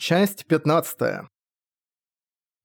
Часть 15.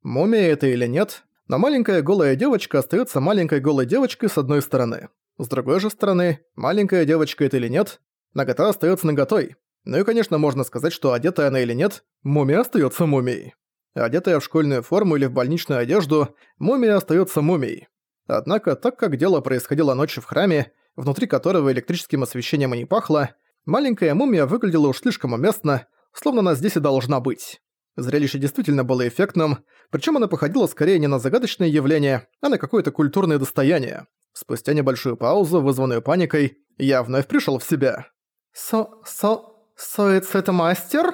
Мумия это или нет, но маленькая голая девочка остается маленькой голой девочкой с одной стороны. С другой же стороны, маленькая девочка это или нет, нагота остается наготой. Ну и, конечно, можно сказать, что одетая она или нет, мумия остается мумией. Одетая в школьную форму или в больничную одежду, мумия остается мумией. Однако, так как дело происходило ночью в храме, внутри которого электрическим освещением и не пахло, маленькая мумия выглядела уж слишком уместно, словно она здесь и должна быть. Зрелище действительно было эффектным, причем оно походило скорее не на загадочное явление, а на какое-то культурное достояние. Спустя небольшую паузу, вызванную паникой, я вновь пришел в себя. «Со... со... суицид-мастер?»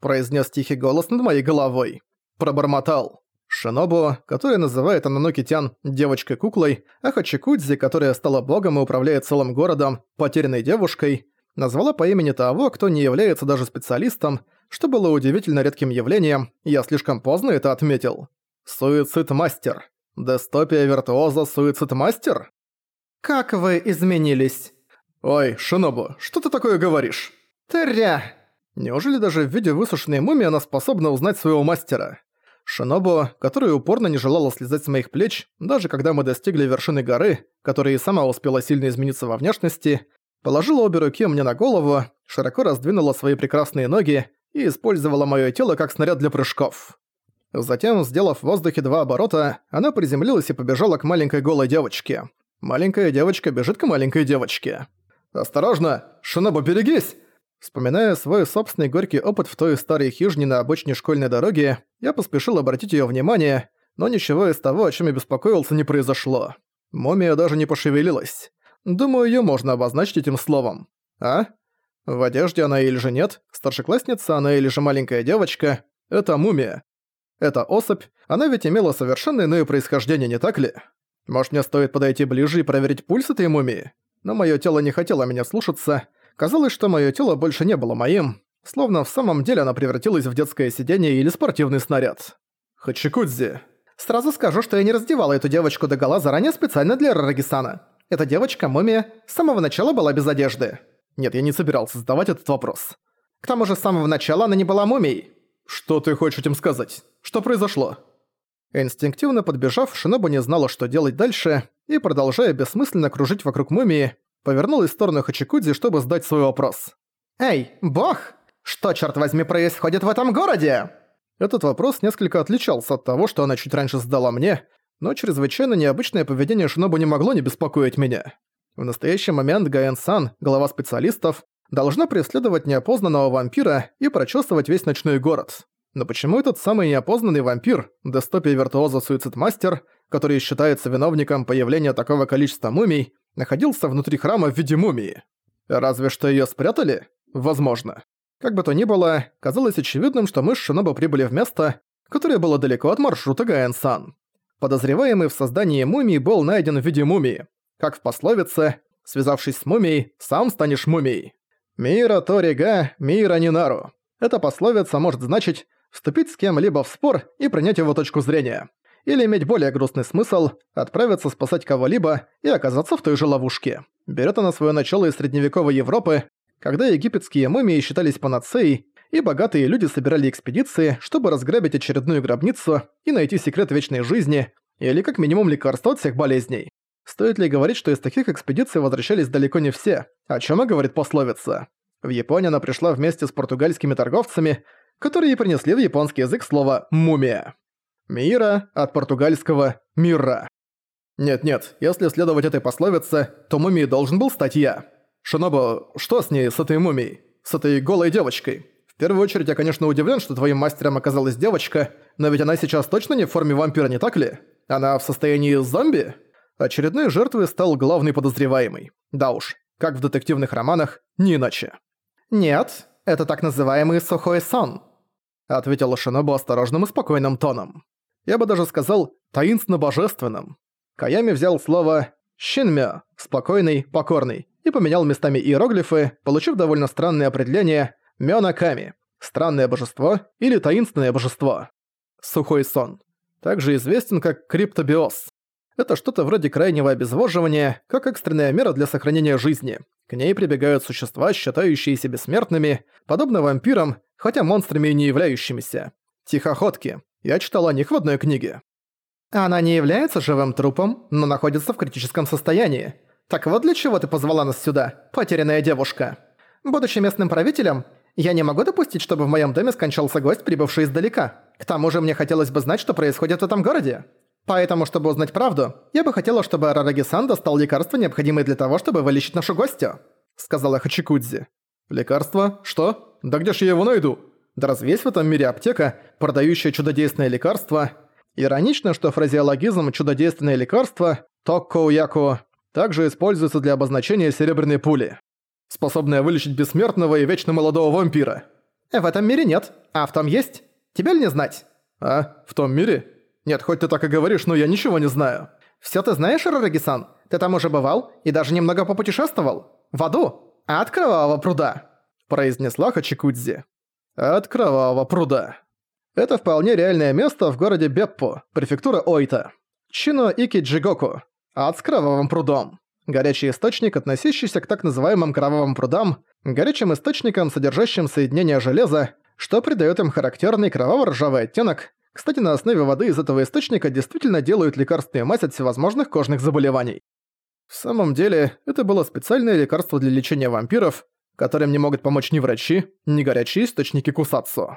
произнес тихий голос над моей головой. Пробормотал. Шинобу, которая называет Ананокитян девочкой-куклой, а Хачикудзи, которая стала богом и управляет целым городом, потерянной девушкой, назвала по имени того, кто не является даже специалистом, что было удивительно редким явлением, я слишком поздно это отметил. Суицид-мастер. Дестопия виртуоза Суицид-мастер? «Как вы изменились?» «Ой, Шинобу, что ты такое говоришь?» «Тря!» Неужели даже в виде высушенной мумии она способна узнать своего мастера? Шинобу, которая упорно не желала слезать с моих плеч, даже когда мы достигли вершины горы, которая и сама успела сильно измениться во внешности, положила обе руки мне на голову, широко раздвинула свои прекрасные ноги и использовала моё тело как снаряд для прыжков. Затем, сделав в воздухе два оборота, она приземлилась и побежала к маленькой голой девочке. Маленькая девочка бежит к маленькой девочке. «Осторожно! Шинобу, берегись!» Вспоминая свой собственный горький опыт в той старой хижине на обочине школьной дороги, я поспешил обратить её внимание, но ничего из того, о чём я беспокоился, не произошло. Момия даже не пошевелилась. Думаю, её можно обозначить этим словом. А? В одежде она или же нет, старшеклассница она или же маленькая девочка. Это мумия. Это особь, она ведь имела совершенно иное происхождение, не так ли? Может, мне стоит подойти ближе и проверить пульс этой мумии? Но моё тело не хотело меня слушаться. Казалось, что моё тело больше не было моим, словно в самом деле она превратилась в детское сиденье или спортивный снаряд. Хачикудзи. Сразу скажу, что я не раздевала эту девочку до гола заранее специально для Рарагисана. Эта девочка-мумия с самого начала была без одежды. Нет, я не собирался задавать этот вопрос. К тому же с самого начала она не была мумией. Что ты хочешь этим сказать? Что произошло? Инстинктивно подбежав, Шинобу не знала, что делать дальше, и, продолжая бессмысленно кружить вокруг мумии, повернулась в сторону Хачикудзи, чтобы задать свой вопрос. «Эй, бог! Что, черт возьми, происходит в этом городе?» Этот вопрос несколько отличался от того, что она чуть раньше задала мне, но чрезвычайно необычное поведение Шинобу не могло не беспокоить меня. В настоящий момент Гаэн Сан, глава специалистов, должна преследовать неопознанного вампира и прочесывать весь ночной город. Но почему этот самый неопознанный вампир, Дестопия Виртуоза Суицид-Мастер, который считается виновником появления такого количества мумий, находился внутри храма в виде мумии? Разве что её спрятали? Возможно. Как бы то ни было, казалось очевидным, что мы с Шинобу прибыли в место, которое было далеко от маршрута Гаэн-сан. Подозреваемый в создании мумии был найден в виде мумии. Как в пословице «Связавшись с мумией, сам станешь мумией». «Мира Торига, мира Нинару». Эта пословица может значить «вступить с кем-либо в спор и принять его точку зрения». Или иметь более грустный смысл – отправиться спасать кого-либо и оказаться в той же ловушке. Берет она свое начало из средневековой Европы, когда египетские мумии считались панацеей, и богатые люди собирали экспедиции, чтобы разграбить очередную гробницу и найти секрет вечной жизни, или как минимум лекарство от всех болезней. Стоит ли говорить, что из таких экспедиций возвращались далеко не все, о чем и говорит пословица. В Японию она пришла вместе с португальскими торговцами, которые принесли в японский язык слово «мумия». Мира от португальского «мира». Нет-нет, если следовать этой пословице, то мумией должен был стать я. Шинобу, что с ней, с этой мумией? С этой голой девочкой? Первую очередь я, конечно, удивлен, что твоим мастером оказалась девочка, но ведь она сейчас точно не в форме вампира, не так ли? Она в состоянии зомби? Очередной жертвой стал главный подозреваемый. Да уж, как в детективных романах, не иначе. «Нет, это так называемый сухой сон», — ответила Шинобу осторожным и спокойным тоном. Я бы даже сказал таинственно-божественным. Каями взял слово «шинмё» — спокойный, покорный, и поменял местами иероглифы, получив довольно странное определение «мёнаками» — странное божество или таинственное божество. Сухой сон. Также известен как криптобиоз. Это что-то вроде крайнего обезвоживания, как экстренная мера для сохранения жизни. К ней прибегают существа, считающиеся бессмертными, подобно вампирам, хотя монстрами и не являющимися. Тихоходки. Я читал о них в одной книге. Она не является живым трупом, но находится в критическом состоянии. Так вот для чего ты позвала нас сюда, потерянная девушка. Будучи местным правителем, я не могу допустить, чтобы в моем доме скончался гость, прибывший издалека. К тому же мне хотелось бы знать, что происходит в этом городе. Поэтому, чтобы узнать правду, я бы хотела, чтобы Арараги-сан достал лекарства, необходимые для того, чтобы вылечить нашу гостью», — сказала Хачикудзи. «Лекарство? Что? Да где ж я его найду? Да разве есть в этом мире аптека, продающая чудодейственное лекарство?» Иронично, что фразеологизм «чудодейственное лекарство» «токкоуяку» также используется для обозначения серебряной пули, способная вылечить бессмертного и вечно молодого вампира. В этом мире нет, а в том есть. Тебе ли не знать? А, в том мире? Нет, хоть ты так и говоришь, но я ничего не знаю. Всё ты знаешь, Рараги-сан? Ты там уже бывал и даже немного попутешествовал? В аду? От кровавого пруда?» произнесла Хачикудзи. «От кровавого пруда». Это вполне реальное место в городе Беппо, префектура Ойта. Чино Ики Джигоку. Ад с кровавым прудом. Горячий источник, относящийся к так называемым кровавым прудам, горячим источникам, содержащим соединение железа, что придает им характерный кроваво-ржавый оттенок, кстати, на основе воды из этого источника действительно делают лекарственную мазь от всевозможных кожных заболеваний. В самом деле, это было специальное лекарство для лечения вампиров, которым не могут помочь ни врачи, ни горячие источники кусацу.